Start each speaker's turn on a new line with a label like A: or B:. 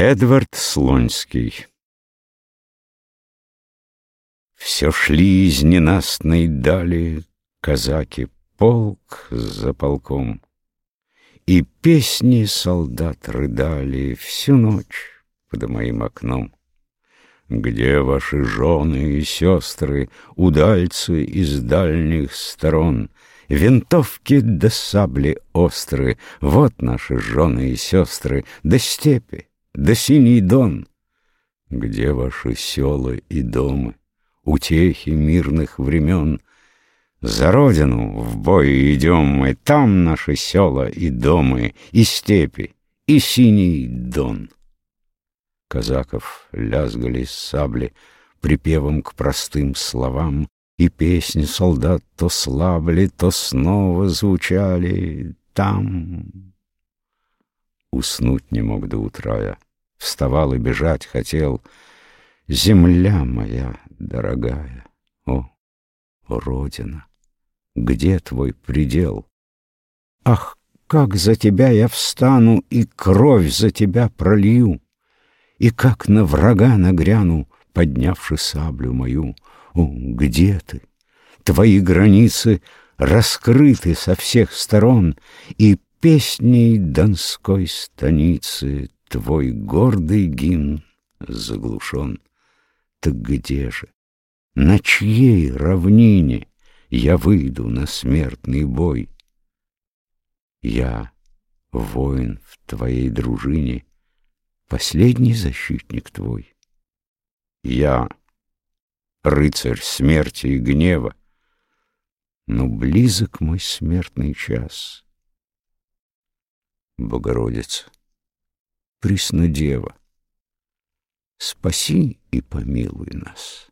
A: Эдвард Слонский Все шли из ненастной дали казаки полк за полком, И песни солдат рыдали всю ночь под моим окном. Где ваши жены и сестры, удальцы из дальних сторон? Винтовки да сабли острые, вот наши жены и сестры, да степи, да синий дон. Где ваши села и дома, утехи мирных времен? За родину в бой идем мы, там наши села и дома, и степи, и синий дон. Казаков лязгали сабли припевом к простым словам, И песни солдат то слабли, то снова звучали там. Уснуть не мог до утра я. Вставал и бежать хотел. Земля моя дорогая, о, Родина, где твой предел? Ах, как за тебя я встану и кровь за тебя пролью, И как на врага нагряну, поднявши саблю мою. О, где ты? Твои границы раскрыты со всех сторон, И песней донской станицы Твой гордый гимн заглушен. Так где же, на чьей равнине Я выйду на смертный бой? Я, воин в твоей дружине, Последний защитник твой. Я, рыцарь смерти и гнева, Но близок мой смертный час. Богородица, Преснодева, Спаси и помилуй нас.